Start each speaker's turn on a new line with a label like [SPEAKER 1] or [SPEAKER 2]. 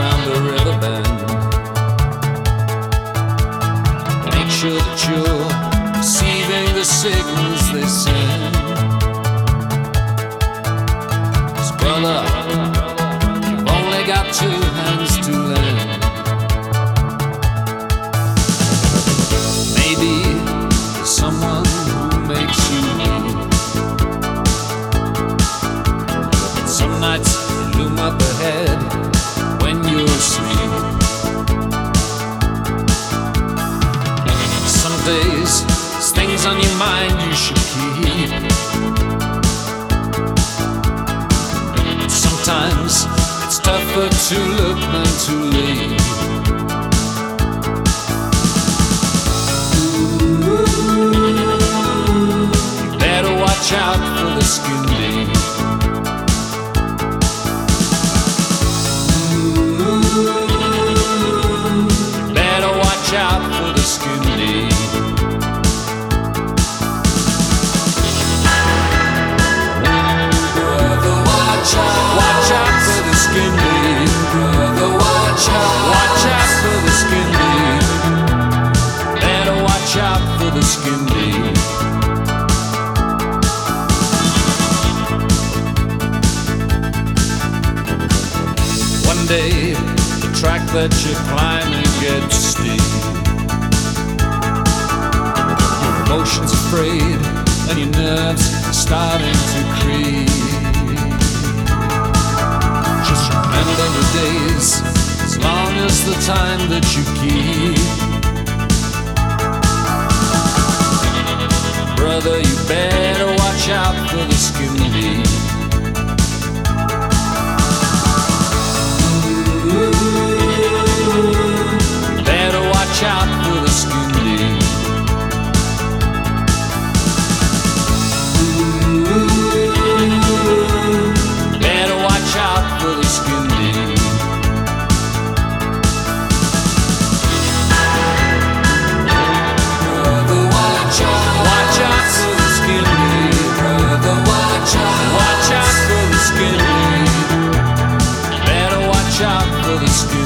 [SPEAKER 1] Around the river bend. Make sure that you're receiving the signals they send. Cause brother, you've only got two hands to lend. Maybe there's someone who makes you blue. Some nights you loom up ahead. Mind you should keep. Sometimes it's tougher to look than to leave. Day, the track that you're climbing gets steep. Your emotions are frayed, and your nerves are starting to creep. Just remember the days, as long as the time that you keep. Brother, you better watch out for the skin deep. for this